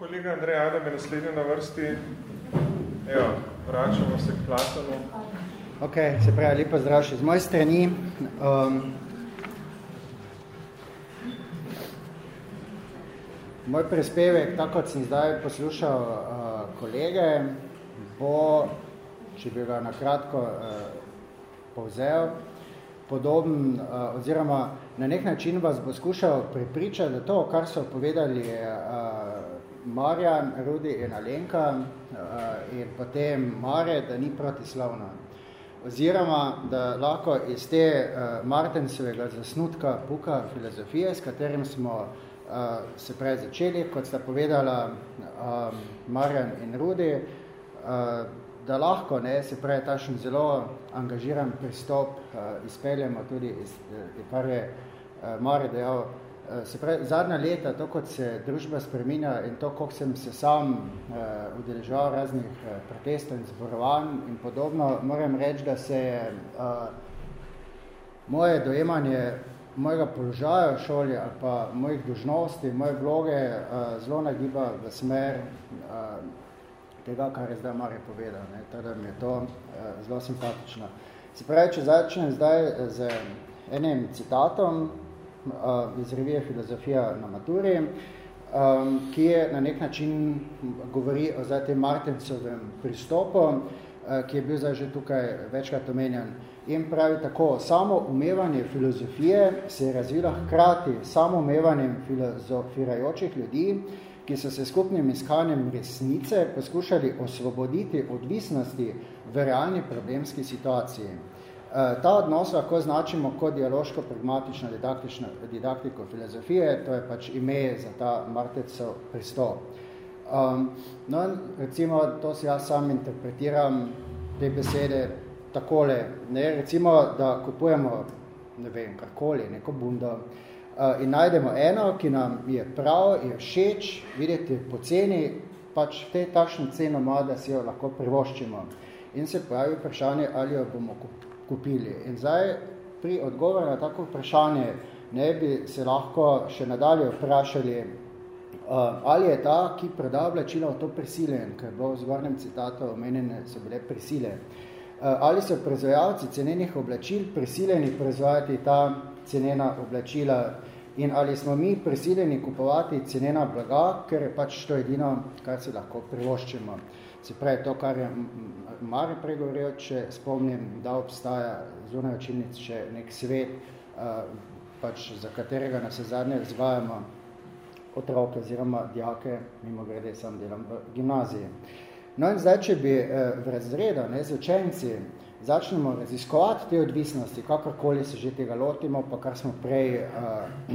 kolega Andrej Adam je naslednji na vrsti. Evo, vračamo se k Platonu. Ok, se pravi, lepo zdrav še z moje strani. Um, moj prispevek, tako kot sem zdaj poslušal uh, kolege, bo, če bi ga nakratko uh, povzel, podoben, uh, oziroma na nek način vas bo skušal pripričati, da to, kar so povedali uh, Marjan, Rudi in Alenka uh, in potem Mare, da ni protislavno. Oziroma, da lahko iz te uh, Martensovega zasnutka puka filozofije, s katerim smo uh, se prej začeli, kot sta povedala Marjan in Rudi, da lahko, ne, se pravi, tašen zelo angažiran pristop izpeljamo tudi, iz, kar je Mare dejal, Eh, se pravi, zadnja leta, to kot se družba spreminja in to, koliko sem se sam uh, udeleževal raznih uh, protestov in zborovanj in podobno, moram reči, da se je uh, moje dojemanje mojega položaja v šoli ali pa mojih dožnosti, moje vloge uh, zelo nagiba v smer uh, tega, kar je zdaj Marje povedal. Ne? Teda mi je to uh, zelo simpatično. Se pravi, če začnem zdaj z enim citatom, iz revije Filozofija na maturi, um, ki je na nek način govori o zdaj tem Martensovem pristopu, uh, ki je bil zdaj že tukaj večkrat omenjen. In pravi tako, samo umevanje filozofije se je razvila hkrati samo umevanjem filozofirajočih ljudi, ki so se skupnim iskanjem resnice poskušali osvoboditi odvisnosti v realni problemski situaciji. Eh, ta odnos lahko označimo kot dialoško-pragmatično didaktiko filozofije, to je pač ime za ta Martecov pristop. Um, no, recimo, to si jaz sam interpretiram te besede takole, ne, recimo, da kupujemo, ne vem, karkoli, neko bundo, uh, in najdemo eno, ki nam je prav, je všeč, videti poceni, pač te takšno ceno ima, da si jo lahko privoščimo. In se pravi vprašanje, ali jo bomo kupili. In zdaj pri odgovoru na tako vprašanje ne bi se lahko še nadalje vprašali, uh, ali je ta, ki proda oblačila v to prisilen, ker bo v zgornjem citatu omenjene so bile prisile, uh, ali so proizvajalci cenenih oblačil prisiljeni proizvajati ta cenena oblačila in ali smo mi prisiljeni kupovati cenena blaga, ker je pač to edino, kar si lahko privoščimo. Se pravi, to, kar je Mare pregovoril, če spomnim, da obstaja zunaj učilnic še nek svet, pač za katerega na se zadnje vzgajamo otroke oziroma dijake, mimo grede sam delam v gimnaziji. No in zdaj, če bi v razredu ne, z učenci začnemo raziskovati te odvisnosti, kakorkoli se že tega lotimo, pa kar smo prej uh,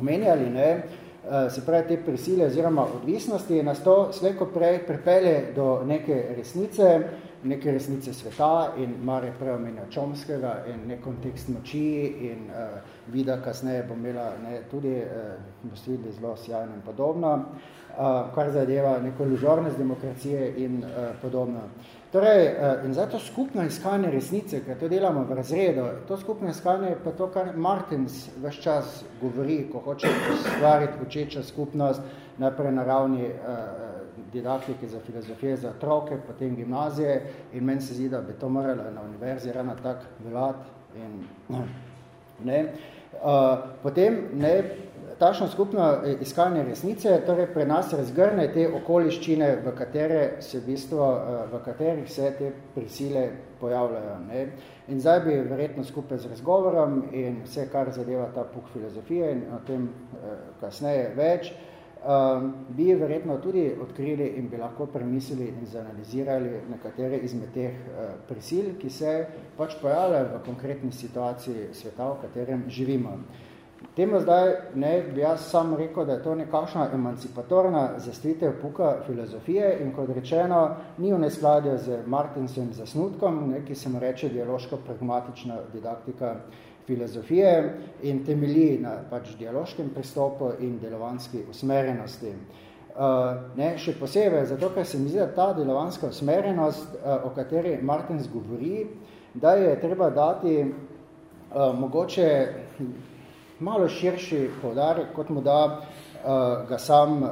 omenjali, ne, Eh, se pravi te prisile oziroma odvisnosti, nas to sleko prej pripelje do neke resnice, neke resnice sveta in Marje prej omenja Čomskega in nek kontekst moči in uh, vida kasneje bo imela ne, tudi, uh, boste videli, zelo sjajno in podobno, uh, kar zadeva neko lužornost demokracije in uh, podobno. Torej, uh, in zato skupno iskanje resnice, ker to delamo v razredu, to skupno iskanje je pa to, kar Martins vaš čas govori, ko hoče stvariti učeča skupnost, najprej na ravni uh, didaktike za filozofije za otroke, potem gimnazije in meni se zdi, da bi to moralo na univerzi ravno tako veljati. In, ne. Uh, potem ne, tašno skupno iskanje resnice, torej pre nas razgrne te okoliščine, v, katere se v, bistvu, uh, v katerih se te prisile pojavljajo. Ne. In zdaj bi verjetno skupaj z razgovorom in vse, kar zadeva ta puk filozofije in o tem uh, kasneje več, um, bi verjetno tudi odkrili in bi lahko premislili in zanalizirali nekatere izmed teh prisil, ki se pač pojavljajo v konkretni situaciji sveta, v katerem živimo. Temu zdaj ne, bi jaz sam rekel, da je to nekakšna emancipatorna zastritev puka filozofije in kot rečeno, ni v neskladju z Martinsovim zasnutkom, ne, ki se mu reče dialoško-pragmatična didaktika filozofije in temelji na pač dialoškem pristopu in delovanski usmerjenosti. Uh, ne, še posebej, zato ker se mi zdi, da ta delovanska usmerjenost, uh, o kateri Martins govori, da je treba dati uh, mogoče malo širši povdarek, kot mu da uh, ga sam uh,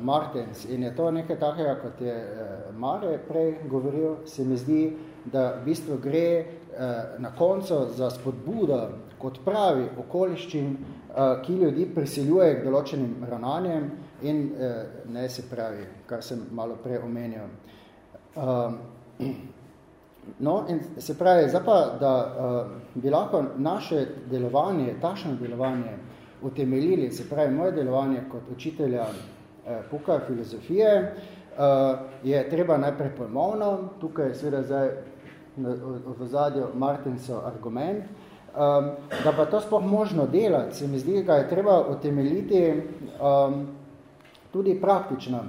Martens in je to nekaj takega, kot je uh, Mare prej govoril, se mi zdi, da v bistvu gre uh, na koncu za spodbudo kot pravi okoliščin, uh, ki ljudi prisiljuje k določenim ravnanjem in uh, ne se pravi, kar sem malo prej omenil. Uh, no, in se pravi, zdaj pa, da uh, bi lahko naše delovanje, tašno delovanje, utemeljili, se pravi, moje delovanje kot učitelja eh, puka filozofije, eh, je treba najprej pojmovno, tukaj je seveda zdaj v zadju Martinsov argument, eh, da pa to sploh možno delati, se mi zdi, ga je treba utemeljiti eh, tudi praktično.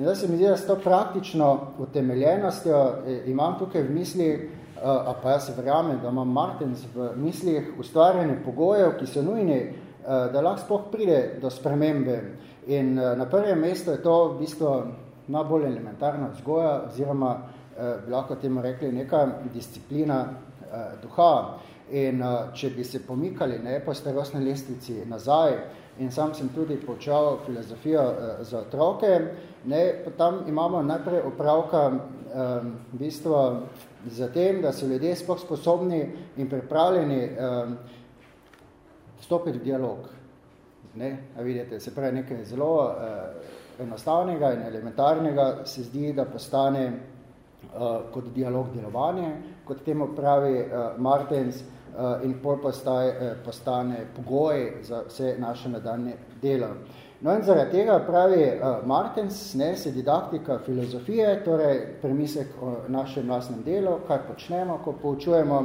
In zdaj se mi zdi, da s to praktično utemeljenostjo eh, imam tukaj v misli, eh, a pa jaz verjamem, da imam Martins v mislih ustvarjanje pogojev, ki so nujni Eh, da lahko spoh pride do spremembe. In na prvem mestu je to v bistvu najbolj elementarna vzgoja, oziroma bi lahko temu rekli neka disciplina duha. In če bi se pomikali ne, po starostni lestvici nazaj, in sam sem tudi počal filozofijo za otroke, ne, tam imamo najprej opravka v bistvu za tem, da so ljudje spoh sposobni in pripravljeni stopiti v dialog. Ne? A vidite, se pravi nekaj zelo uh, enostavnega in elementarnega se zdi, da postane uh, kot dialog delovanje, kot temu pravi uh, Martens, uh, in pol postaje, uh, postane pogoj za vse naše nadaljne delo. No in zaradi tega pravi uh, Martens, ne, se didaktika filozofije, torej premislek o našem vlastnem delu, kaj počnemo, ko poučujemo,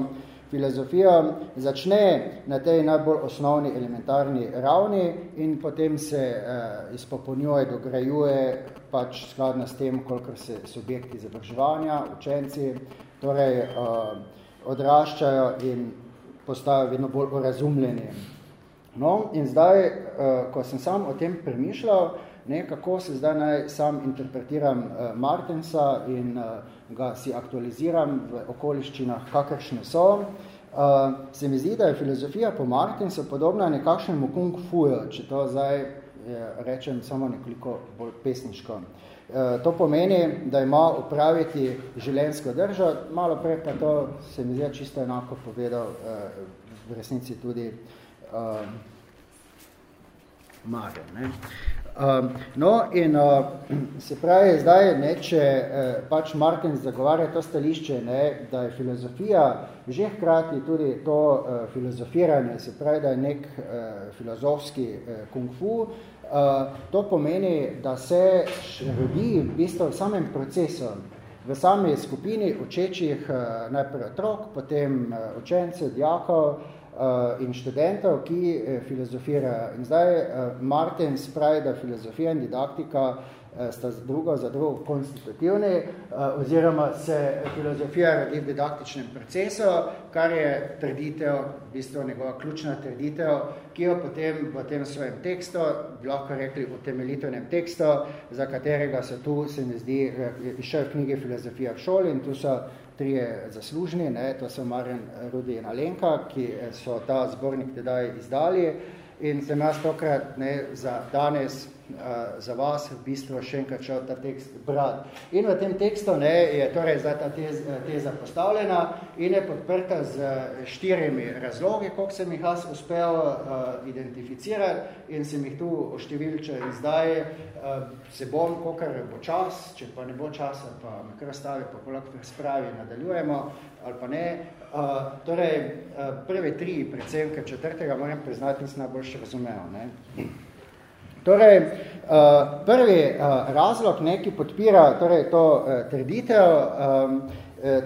filozofija začne na tej najbolj osnovni elementarni ravni in potem se uh, izpopolnjuje, dograjuje pač skladno s tem, koliko se subjekti izobraževanja, učenci, torej uh, odraščajo in postajajo vedno bolj urazumljeni. No, in zdaj, uh, ko sem sam o tem premišljal, ne, kako se zdaj naj sam interpretiram uh, Martensa in uh, ga si aktualiziram v okoliščinah, kakršne so, se mi zdi, da je filozofija po Martensu podobna nekakšnemu kung fuju, če to zdaj rečem samo nekoliko bolj pesniško. Uh, to pomeni, da ima upraviti življenjsko držo, malo prej pa to se mi zdi čisto enako povedal uh, v resnici tudi uh, Marjan. Ne? Um, no, in uh, se pravi, zdaj, ne, če uh, pač Martin zagovarja to stališče, ne, da je filozofija že hkrati tudi to uh, filozofiranje, se pravi, da je nek uh, filozofski uh, kung fu, uh, to pomeni, da se rodi v bistvu v samem procesu, v sami skupini učečih uh, najprej otrok, potem uh, učencev, dijakov, in študentov, ki filozofirajo. In zdaj Martin spravi, da filozofija in didaktika sta drugo za drugo konstitutivni, uh, oziroma se filozofija rodi v didaktičnem procesu, kar je trditev, v bistvu njegova ključna trditev, ki jo potem v tem svojem tekstu, bi lahko rekli v temeljitvenem tekstu, za katerega se tu, se mi zdi, išel v knjigi Filozofija v šoli in tu so trije zaslužni, ne, to so Marjan Rudi in Alenka, ki so ta zbornik tedaj izdali in sem jaz tokrat ne, za danes uh, za vas v bistvu še enkrat šel ta tekst brati. In v tem tekstu ne, je torej zdaj ta tez, teza postavljena in je podprta z štirimi razlogi, koliko sem jih jaz uspel uh, identificirati in sem jih tu oštevilčil in zdaj uh, se bom, kolikor bo čas, če pa ne bo časa, pa me kar stavi, pa lahko spravi nadaljujemo ali pa ne. Uh, torej, uh, prve tri, predvsem, ker četrtega moram priznati, nisem najboljše razumel. Ne? Torej, uh, prvi uh, razlog, ne, ki podpira torej, to uh, trditev, um,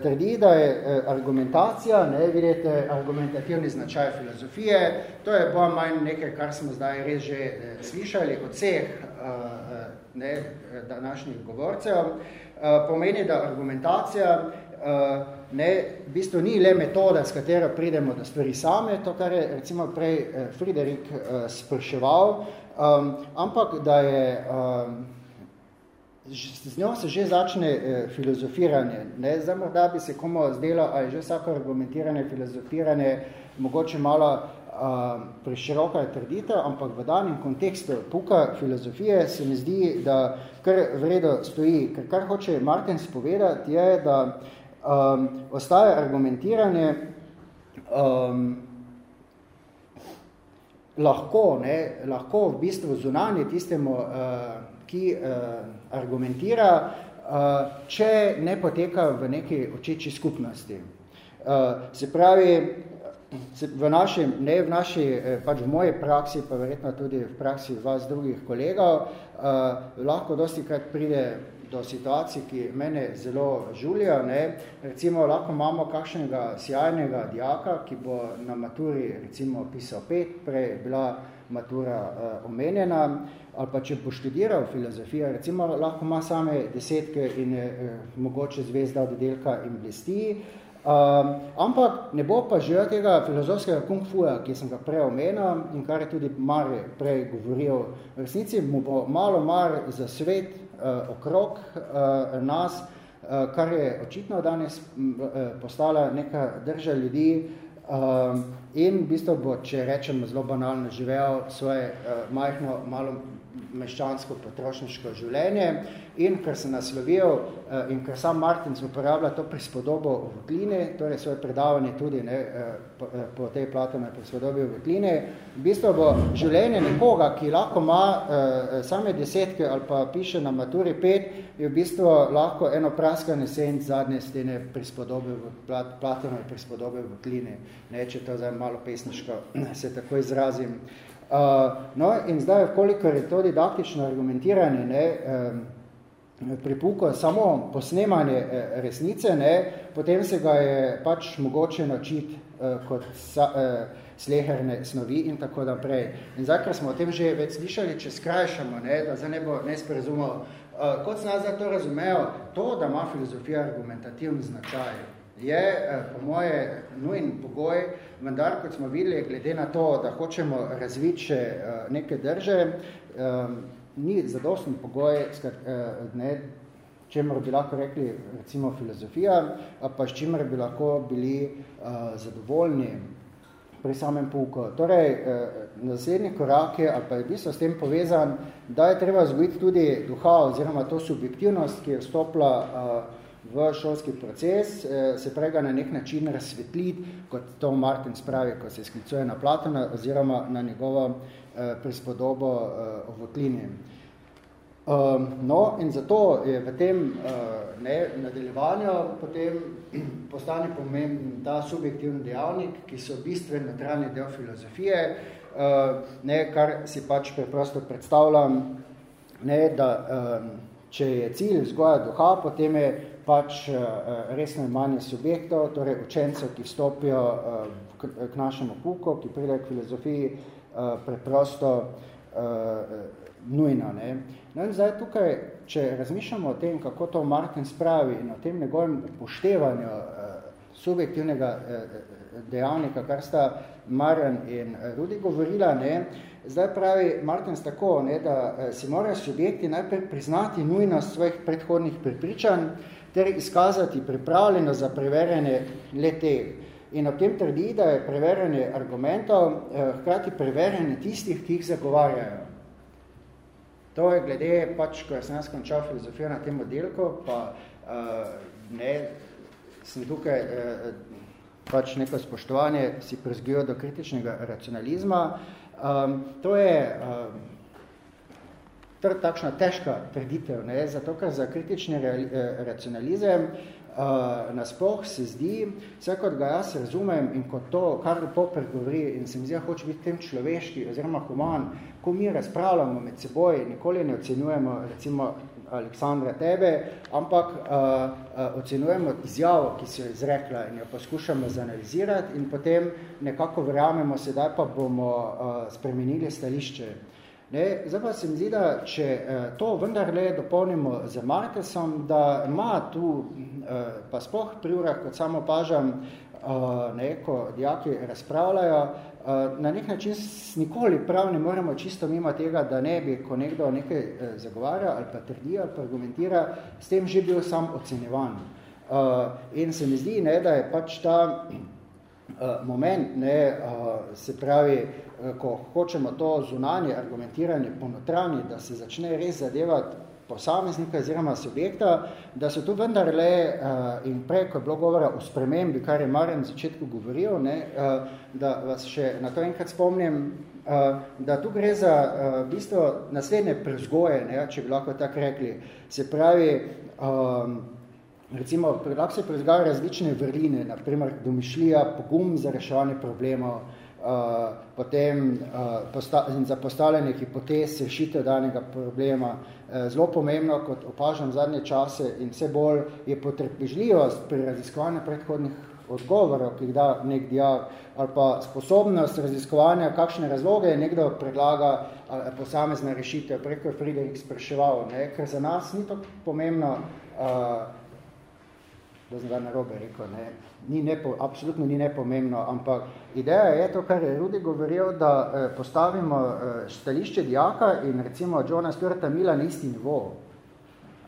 trdi, da je argumentacija, ne, vidite, argumentativni značaj filozofije, to je bolj manj nekaj, kar smo zdaj res že slišali od vseh ne, današnjih govorcev, pomeni, da argumentacija ne, v bistvu ni le metoda, s katero pridemo do stvari same, to, kar je recimo prej Friderik spraševal, Um, ampak, da je, um, z njo se že začne eh, filozofiranje. Ne? Zdaj, da bi se komu zdelo, ali je že vsako argumentiranje, filozofiranje, mogoče malo uh, preširoka trditev, ampak v danem kontekstu puka filozofije se mi zdi, da kar vredo stoji. Ker kar hoče Martens povedati je, da um, ostaje argumentiranje um, lahko, ne, lahko v bistvu zunanje tistemu, uh, ki uh, argumentira, uh, če ne poteka v neki očeči skupnosti. Uh, se pravi, v naši, ne v naši, pač v moji praksi, pa verjetno tudi v praksi vas drugih kolegov, uh, lahko dosti krat pride do situacij, ki mene zelo žulijo. Ne. Recimo, lahko imamo kakšnega sjajnega dijaka, ki bo na maturi recimo pisal pet, prej je bila matura uh, omenjena, ali pa če bo študiral filozofijo, recimo lahko ima same desetke in uh, mogoče zvezda od delka in blesti, Um, ampak ne bo pa že tega filozofskega kung fuja, ki sem ga prej omenil in kar je tudi Mare prej govoril. V resnici mu bo malo mar za svet okrog uh, nas, uh, kar je očitno danes uh, postala neka drža ljudi uh, in v bistvu bo, če rečemo zelo banalno, živel svoje uh, majhno, malo meščansko potrošniško življenje in ker se naslovil eh, in ker sam Martins uporablja to prispodobo v votline, torej svoje predavanje tudi ne, eh, po, eh, po tej platone prispodobi v votline, v bistvu bo življenje nekoga, ki lahko ima same desetke ali pa piše na maturi pet, je v bistvu lahko eno praskane sen zadnje stene prispodobe v plat, platone prispodobe v votline, ne, če to zdaj malo pesniško se tako izrazim. Uh, no, in zdaj, koliko je to didaktično argumentiranje, ne, um, pripuko samo posnemanje eh, resnice, ne, potem se ga je pač mogoče načiti uh, kot sa, uh, sleherne snovi in tako naprej. In zdaj, ker smo o tem že več slišali, če skrajšamo, ne, da zdaj ne bo nesporazumel, uh, kot se nas zdaj to razumejo, to, da ima filozofija argumentativni značaj, je uh, po moje nujen pogoj, vendar, kot smo videli, glede na to, da hočemo razviti še uh, neke drže, um, ni zadosten pogoj, uh, ne, čemer bi lahko rekli, recimo filozofija, pa s čimer bi lahko bili zadovoljni pri samem pouku. Torej, naslednji korak je, ali pa je bistvo s tem povezan, da je treba zgoditi tudi duha oziroma to subjektivnost, ki je vstopila uh, v šolski proces, eh, se prega na nek način razsvetliti, kot to Martin spravi, ko se sklicuje na Platona oziroma na njegovo eh, prispodobo eh, o votlini. Um, no, in zato je v tem ne, nadaljevanju potem postane pomemben ta subjektivni dejavnik, ki so bistven notranji del filozofije, ne, kar si pač preprosto predstavljam, ne, da če je cilj vzgoja duha, potem je pač eh, resno imanje subjektov, torej učencev, ki vstopijo eh, k našemu puku, ki pride k filozofiji, eh, preprosto nujno. Ne? No in zdaj tukaj, če razmišljamo o tem, kako to Martin spravi in o tem njegovem upoštevanju subjektivnega dejavnika, kar sta Marjan in Rudi govorila, ne, zdaj pravi Martins tako, ne, da si morajo subjekti najprej priznati nujnost svojih predhodnih prepričanj, ter izkazati pripravljeno za preverjanje leteh. In ob tem trdi, da je preverjanje argumentov eh, hkrati preverjanje tistih, ki jih zagovarjajo. To je glede, pač, ko sem jaz končal filozofijo na tem modelku, pa eh, ne, sem tukaj eh, pač neko spoštovanje si prezgojil do kritičnega racionalizma. Um, to je Tr, takšna težka trditev, ne, zato ker za kritični re, eh, racionalizem uh, nasploh se zdi, vse kot ga jaz razumem in kot to, kar Popper govori in se mi zdi, hoče biti tem človeški oziroma human, ko mi razpravljamo med seboj, nikoli ne ocenjujemo recimo Aleksandra tebe, ampak uh, uh, ocenjujemo izjavo, ki se je izrekla in jo poskušamo zanalizirati in potem nekako verjamemo, sedaj pa bomo uh, spremenili stališče. Ne, zdaj pa se mi zdi, da če eh, to vendarle dopolnimo z Markesom, da ima tu, eh, pa sploh pri urah, kot samo pažam, eh, ne, ko dijaki razpravljajo, na nek način nikoli prav ne moremo čisto mimo tega, da ne bi, ko nekdo nekaj zagovarja ali pa trdi ali pa argumentira, s tem že bil sam ocenjevan. In se mi zdi, ne, da je pač ta moment, ne, se pravi, ko hočemo to zunanje argumentiranje ponotranje, da se začne res zadevati posameznika oziroma subjekta, da so tu vendarle uh, in prej, ko je bilo govora o spremembi, kar je Marjan na začetku govoril, ne, uh, da vas še na to enkrat spomnim, da tu gre za uh, bistvo naslednje prezgoje, ne, če bi lahko tako rekli. Se pravi, um, recimo, lahko se prezgajo različne vrline, naprimer domišljija, pogum za reševanje problemov, uh, potem uh, posta za postavljanje hipotez, rešitev danega problema. Uh, zelo pomembno, kot opažam zadnje čase in vse bolj, je potrpežljivost pri raziskovanju predhodnih odgovorov, ki jih da nek diag, ali pa sposobnost raziskovanja, kakšne razloge nekdo predlaga ali posamezne rešitev, preko je Friedrich spraševal, ne? ker za nas ni tako pomembno, uh, da znam ga narobe rekel, ne? ni nepo, absolutno ni nepomembno, ampak ideja je to, kar je Rudi govoril, da eh, postavimo eh, stališče dijaka in recimo Johna Stuarta Mila na isti nivo.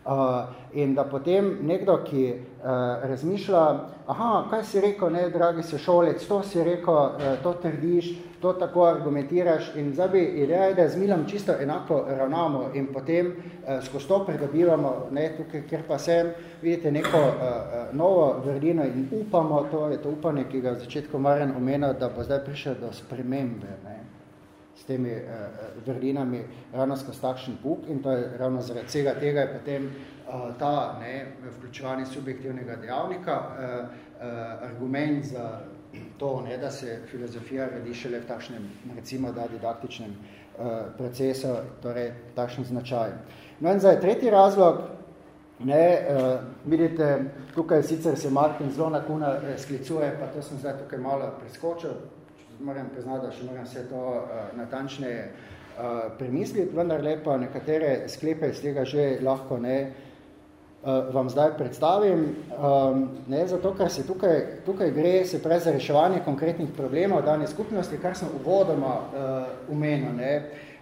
Uh, in da potem nekdo, ki uh, razmišlja, aha, kaj si rekel, ne, dragi sošolec, to si rekel, uh, to trdiš, to tako argumentiraš. In zdaj bi ideja je, da z Milom čisto enako ravnamo in potem uh, skozi to pridobivamo, ne, tukaj, kjer pa sem, vidite neko uh, novo vrlino in upamo, to je to upanje, ki ga v začetku Marjan omenil, da bo zdaj prišel do spremembe, ne s temi uh, vrlinami ravno skozi takšen puk in to je ravno zaradi vsega tega je potem uh, ta ne, vključevanje subjektivnega dejavnika uh, uh, argument za to, ne, da se filozofija redi šele v takšnem, recimo, da didaktičnem uh, procesu, torej takšen značaj. No in zdaj, tretji razlog, ne, uh, vidite, tukaj sicer se Martin zelo na kuna sklicuje, pa to sem zdaj tukaj malo preskočil, moram priznati, da še moram vse to uh, natančneje uh, premisliti, vendar lepa nekatere sklepe iz tega že lahko ne uh, vam zdaj predstavim. Um, ne, zato, ker se tukaj, tukaj gre se prej za reševanje konkretnih problemov dane skupnosti, kar sem uvodoma uh, umenil. Ne.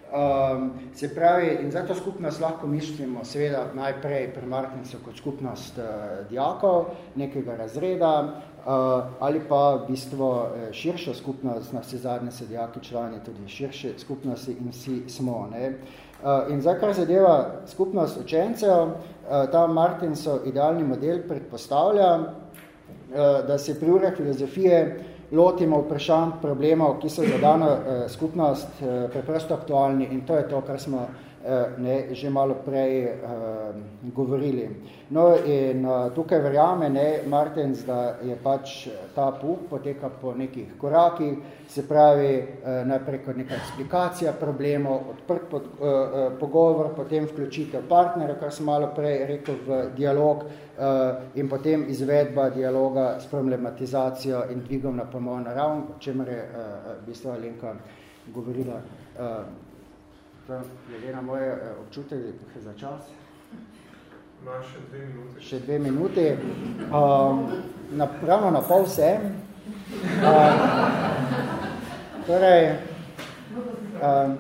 Um, se pravi, in zato skupnost lahko mišljimo seveda najprej pri Martinsu kot skupnost uh, dijakov, nekega razreda, uh, ali pa v bistvu eh, širša skupnost, na vse zadnje se dijaki člani tudi širše skupnosti in vsi smo. Ne? Uh, in zdaj, kar zadeva skupnost učencev, uh, ta Martinsov idealni model predpostavlja, uh, da se pri urah filozofije lotimo vprašanj problemov, ki so za dano uh, skupnost uh, preprosto aktualni in to je to, kar smo Eh, ne, že malo prej uh, govorili. No in uh, tukaj verjame ne, Martens, da je pač ta puk poteka po nekih korakih, se pravi uh, najprej kot neka explikacija problemov, odprt pod, uh, uh, pogovor, potem vključitev partnera, kar sem malo prej rekel v dialog uh, in potem izvedba dialoga s problematizacijo in dvigom na pomol naravn, o čemer je uh, v bistvu Alenka govorila uh, glede na moje eh, občutek za čas. Ma še dve minute. Še dve minute. Um, na, ravno na pol vse. Um, torej, um,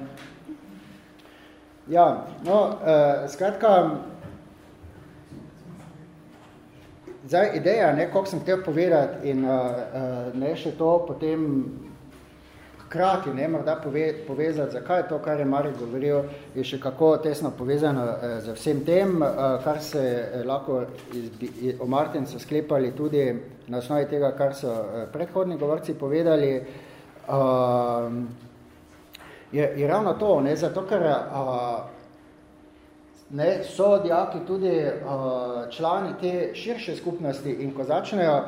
ja, no, uh, skratka, zdaj ideja, ne, koliko sem hotel povedati in uh, uh, ne še to potem hkrati ne morda pove, povezati, zakaj je to, kar je Marek govoril, je še kako tesno povezano eh, z vsem tem, eh, kar se eh, lahko iz, iz, o Martincu sklepali tudi na osnovi tega, kar so eh, predhodni govorci povedali. Eh, je, je ravno to, ne, zato ker eh, ne, so dijaki tudi uh, člani te širše skupnosti in ko začnejo uh,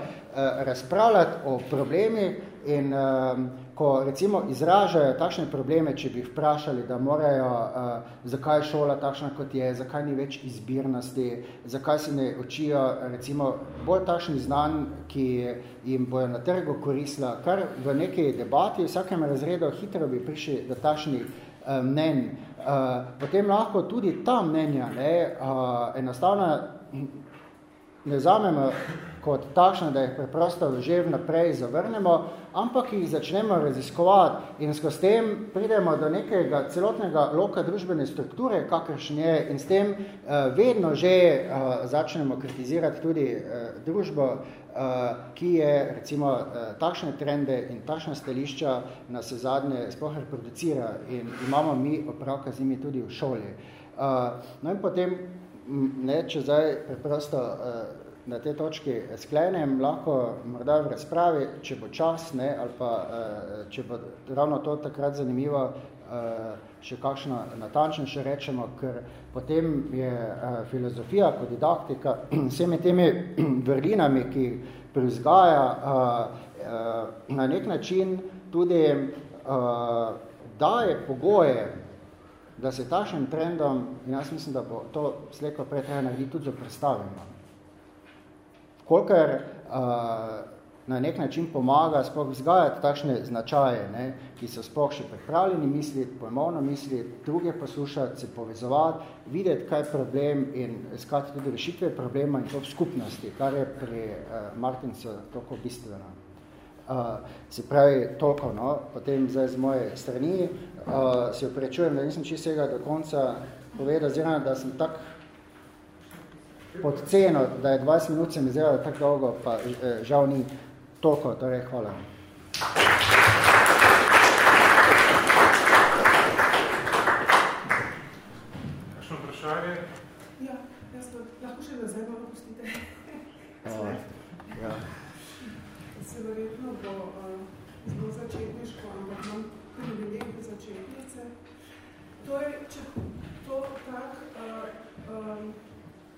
razpravljati o problemih in uh, ko recimo izražajo takšne probleme, če bi vprašali, da morajo, uh, zakaj je šola takšna, kot je, zakaj ni več izbirnosti, zakaj se ne učijo recimo bolj takšni znanj, ki jim bojo na trgu koristila, kar v neki debati v vsakem razredu hitro bi prišli do takšnih uh, mnenj. Uh, potem lahko tudi ta mnenja ne, uh, enostavno ne zamemo kot takšne, da jih preprosto že vnaprej zavrnemo, ampak jih začnemo raziskovati in skozi tem pridemo do nekega celotnega loka družbene strukture, kakršen je, in s tem uh, vedno že uh, začnemo kritizirati tudi uh, družbo, uh, ki je recimo uh, takšne trende in takšne stališča na se zadnje sploh reproducira in imamo mi opravka z njimi tudi v šoli. Uh, no in potem, ne, če zdaj preprosto uh, na te točki sklenem, lahko morda v razpravi, če bo čas, ne, ali pa uh, če bo ravno to takrat zanimivo, uh, še kakšno natančno še rečemo, ker potem je uh, filozofija kot didaktika vsemi temi vrlinami, ki prizgaja na nek način tudi daje pogoje da se takšnim trendom, in jaz mislim, da bo to treba narediti tudi zoprstavljeno kolikor uh, na nek način pomaga sploh vzgajati takšne značaje, ne, ki so sploh še pripravljeni misliti, pojmovno misliti, druge poslušati, se povezovati, videti, kaj je problem in iskati tudi rešitve problema in to v skupnosti, kar je pri uh, Martincu toliko bistveno. Uh, se pravi, toliko, no, potem zdaj z moje strani, uh, se oprečujem, da nisem čistega do konca povedal, oziroma, da sem tak pod ceno, da je 20 minut se mi zdelo tako dolgo, pa eh, žal ni toliko, torej hvala. Kakšno vprašanje? Ja, jaz to lahko še nazaj malo pustite. ja. Se verjetno bo uh, zelo začetniško, ampak imam privileg začetnice. Torej, če to tak uh, um,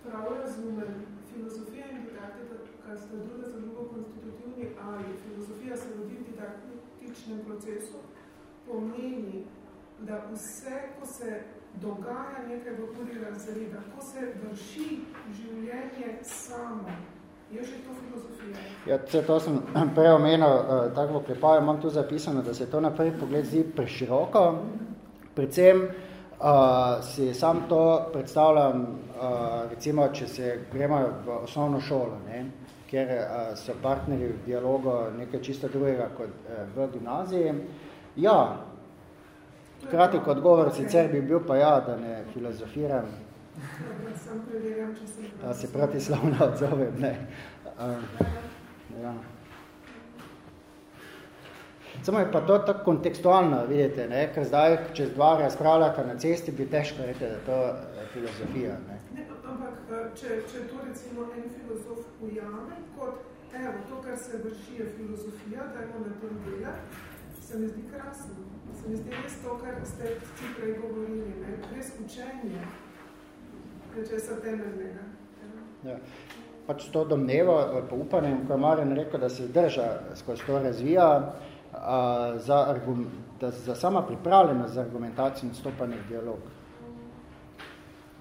prav razumem, filozofija in didaktika, kar sta druga za drugo konstitutivni, ali filozofija se rodi v didaktičnem procesu, pomeni, da vse, ko se dogaja nekaj v uri razreda, ko se vrši življenje samo, je že to filozofija? Ja, to sem prej omenil, uh, tako v prepaju, imam tu zapisano, da se to na prvi pogled zdi preširoko, predvsem Uh, si sam to predstavljam, uh, recimo, če se gremo v osnovno šolo, ne, kjer uh, so partnerji v dialogu nekaj čisto drugega kot uh, v gimnaziji. Ja, krati kot govor sicer bi bil pa ja, da ne filozofiram. Da se protislavno odzovem, ne. Uh, ja. Samo je pa to tako kontekstualno, vidite, ne? ker zdaj, če dva razpravljata na cesti, bi težko rekel, da to filozofija. Ne? Ne, če, če to recimo en filozof ujame, kot evo, to, kar se vrši, je filozofija, da je na tem dela, se mi zdi krasno. Se mi zdi res to, kar ste vsi prej govorili, ne? res učenje, če se temeljnega. Ja. Pač to domnevo, pa upanjem, ko je Marjan rekel, da se drža skozi to razvija, za, da, za sama pripravljenost za argumentacijo in stopanje v dialog.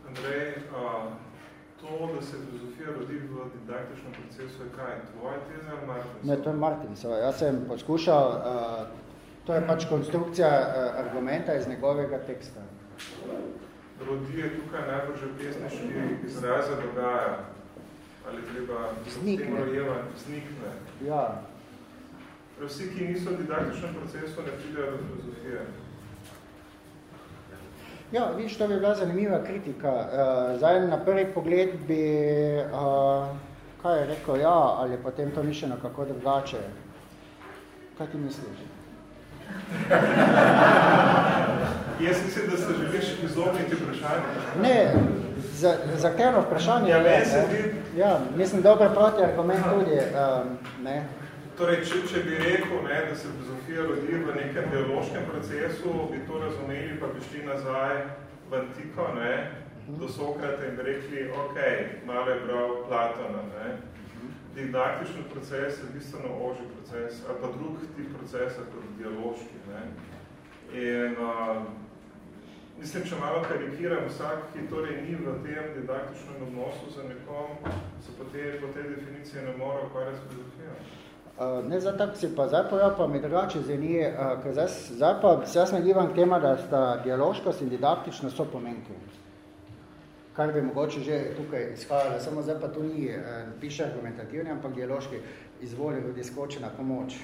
Andrej, a, to, da se filozofija rodi v didaktičnem procesu, je kaj? Tvoja teza ali Martin? Ne, to je Martin. So. Jaz sem poskušal, a, to je pač konstrukcija a, argumenta iz njegovega teksta. Rodi je tukaj najbolj že pesniški izraza dogaja. Ali treba znikne. Znikne. Ja, vsi, ki niso v didaktičnem procesu, ne pridejo do filozofije. Ja, vidiš, to bi bila zanimiva kritika. Uh, zdaj, na prvi pogled bi, uh, kaj je rekel, ja, ali je potem to mišljeno kako drugače. Kaj ti misliš? Jaz mislim, da se želiš izogniti vprašanje. Ne, zahtevno vprašanje ja, ne? Ja, mislim, dober proti argument tudi, um, ne, Torej, če, če bi rekel, ne, da se filozofija rodi v nekem biološkem procesu, bi to razumeli, pa bi šli nazaj v antiko, ne, do Sokrata in bi rekli, ok, malo je bral Platona. Ne. Didaktični proces je bistveno ožji proces, ali pa drug tip procesa kot dialoški. Ne. In uh, mislim, če malo karikiram, vsak, ki torej ni v tem didaktičnem odnosu za nekom, se po te, po te definicije ne mora ukvarjati s filozofijo. Uh, ne, zdaj tako si pa zdaj pojel, pa mi drugače zeni, uh, ker zdaj, zdaj pa se jaz nagibam k tema, da sta dialoškost in didaktično so pomenki. kar bi mogoče že tukaj izhajalo, samo zdaj pa tu ni, piše argumentativni, ampak dialoški, izvoli ljudi skoči na pomoč.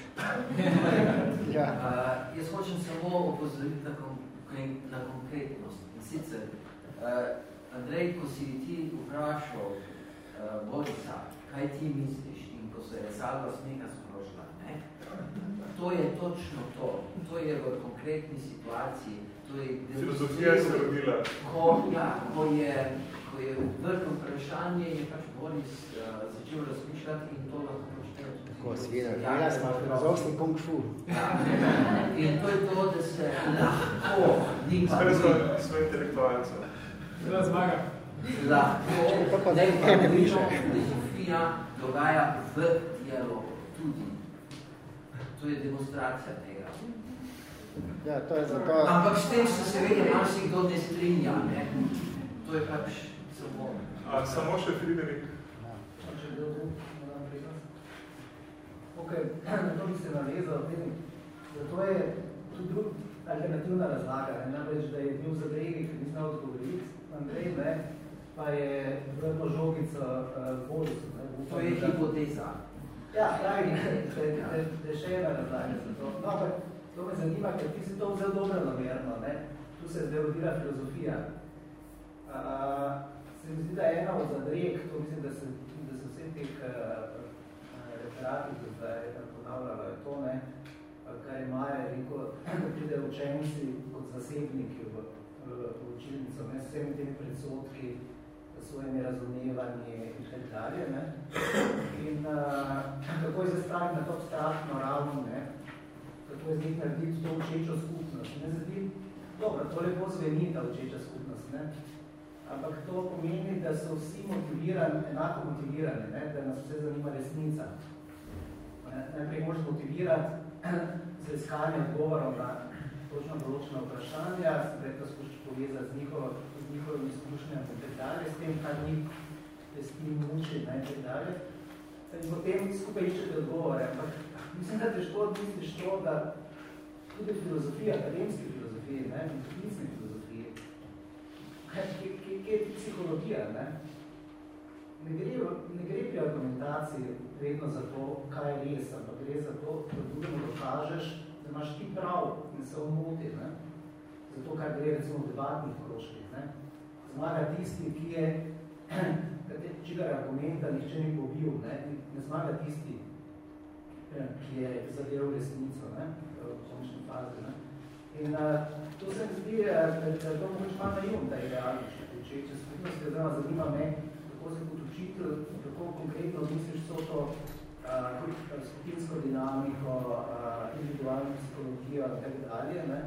ja. uh, jaz hočem samo opozoriti na, kon na konkretnost. In sicer, uh, Andrej, ko si ti vprašal uh, Borisa, kaj ti misliš ko se je salva smeha sprožila, ne? to je točno to. To je v konkretni situaciji. To je Filozofija se rodila. Ko, ja, ko je, ko je vrlo vprašanje, je pač Boris uh, začel razmišljati in to lahko Tako, seveda, ja, jaz smo filozofski kung fu. In to je to, da se lahko nima... Sprej smo, smo intelektualce. Zdaj zmaga. Lahko, da je filozofija dogaja v dialogu tudi. To je demonstracija tega. Ja, to je zato... Ampak s tem se seveda marsi kdo ne strinja, ne? To je pač samo... A, samo še Friderik. Ok, na to bi se navezal, vidim, da to je tudi drug alternativna razlaga, ne, namreč, da je bil zadregi, ki nisem odgovoriti, Andrej, ne, pa je vrlo žogica uh, Boris. To je hipoteza. Ja, pravi, da je še ena razlaga za to. No, ampak to me zanima, ker ti si to vzel dobro namerno, ne, tu se zdaj rodila filozofija. Uh, se mi zdi, da je ena od zadreg, to mislim, da se, da se vsem teh uh, referatih, ki zdaj ponavljala je to, ne, kar je Maja rekel, da pride učenci kot zasebniki v, v, v učilnico, ne, s vsemi temi predsotki, svojimi razumevanji in tak dalje, ne. In uh, kako je zastaviti na to abstraktno ravno, ne, kako je z njih narediti to učečo skupnost. Ne, zdi, dobro, to lepo zveni ta učeča skupnost, ne, ampak to pomeni, da so vsi motivirani, enako motivirani, ne, da nas vse zanima resnica najprej moraš motivirati za iskanje odgovorov na točno določene vprašanja, se to skušaš povezati z, njihovo, z njihovim izkušnjem in dalje, s tem, kaj njih njim muči in tak dalje. In potem skupaj iščete odgovore. Ampak mislim, da težko odmisliš to, da tudi filozofija, akademski filozofiji, ne, in poklicni filozofiji, kje je psihologija, ne? Ne gre, ne gre pri argumentaciji vedno za to, kaj je res, ampak gre za to, da drugemu dokažeš, da imaš ti prav in se omoti, ne? Zato, kar gre recimo v debatnih kroških, ne? Zmaga tisti, ki je, čigar argumenta nihče ni pobil, ne? Ne zmaga tisti, ki je zadev resnico, ne? V končni fazi, ne? In uh, to se mi zdi, da, da to mogoče malo naivno, da je realno, če, če skupnost, da zanima me, kako se kot učitelj, kako konkretno misliš so to uh, skupinsko dinamiko, uh, individualno psihologijo in tako dalje, ne?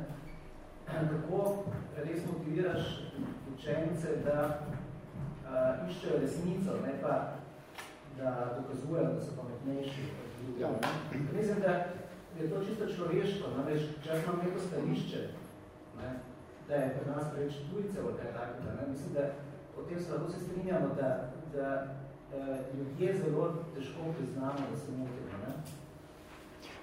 kako res motiviraš učence, da uh, iščejo resnico, ne pa da dokazujejo, da so pametnejši od drugega. Ja. Mislim, da je to čisto človeško, namreč, če imam neko stališče, ne, da je pri nas preveč tujcev, kaj takega, ne, mislim, da o tem se lahko se strinjamo, da, da ljudje zelo težko priznamo, da se motimo. Ne?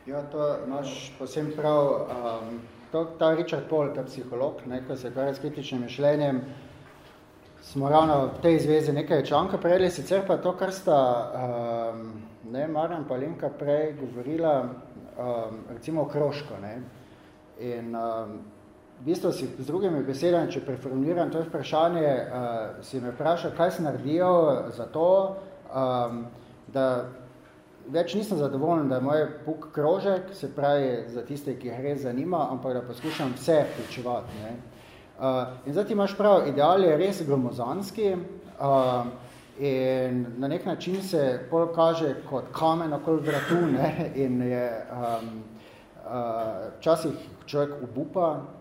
Ja, to imaš posebno prav. Um, to, ta Richard Paul, ta psiholog, ne, ko se kar s kritičnim mišljenjem, smo ravno v tej zvezi nekaj članka prejeli, sicer pa to, kar sta um, ne, Marjan pa Linka prej govorila, um, recimo okroško. Ne, in um, v bistvu si z drugimi besedami, če preformuliram to vprašanje, uh, si me vprašal, kaj si naredil za to, um, da več nisem zadovoljen, da je moj puk krožek, se pravi za tiste, ki jih res zanima, ampak da poskušam vse vključevati. Ne. Uh, in zdaj ti imaš prav, ideal je res gromozanski uh, in na nek način se pol kaže kot kamen okoli vratu ne, in je um, uh, včasih človek obupa,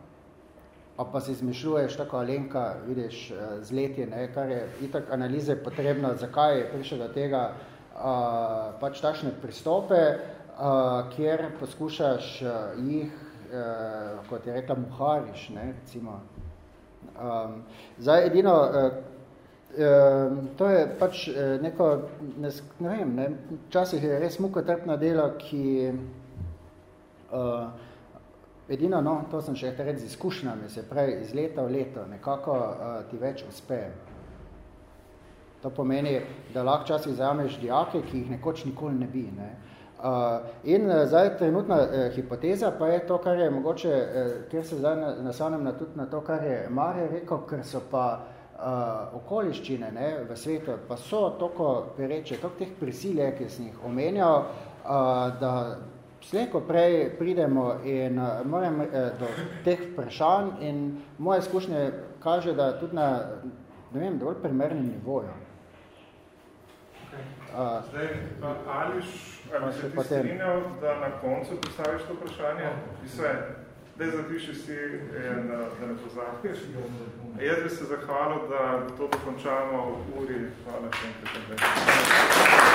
a pa si izmišljuješ tako Alenka, vidiš, eh, z leti, ne, kar je itak analize potrebno, zakaj je prišel do tega, a, pač takšne pristope, a, kjer poskušaš jih, a, kot je rekla, muhariš, ne, recimo. A, zdaj, edino, a, a, to je pač neko, ne, ne vem, ne, včasih je res mukotrpno delo, ki a, Edino, no, to sem še reči z izkušnjami, se pravi iz leta v leto, nekako uh, ti več uspe. To pomeni, da lahko časih zajameš dijake, ki jih nekoč nikoli ne bi. Ne. Uh, in uh, zdaj trenutna uh, hipoteza pa je to, kar je mogoče, uh, kjer se zdaj nasanem na tudi na to, kar je Marje rekel, ker so pa uh, okoliščine ne, v svetu, pa so toliko pereče, toliko teh prisile, ki sem jih omenjal, uh, da slejko prej pridemo in uh, moram uh, do teh vprašanj in moje izkušnje kaže, da tudi na ne vem, dovolj primernem nivoju. Uh, Zdaj, ali ali se ti strinjal, da na koncu postaviš to vprašanje? Sve, da zapiši si in da ne pozabiš. Jaz bi se zahvalil, da to dokončamo v uri. Hvala še enkrat.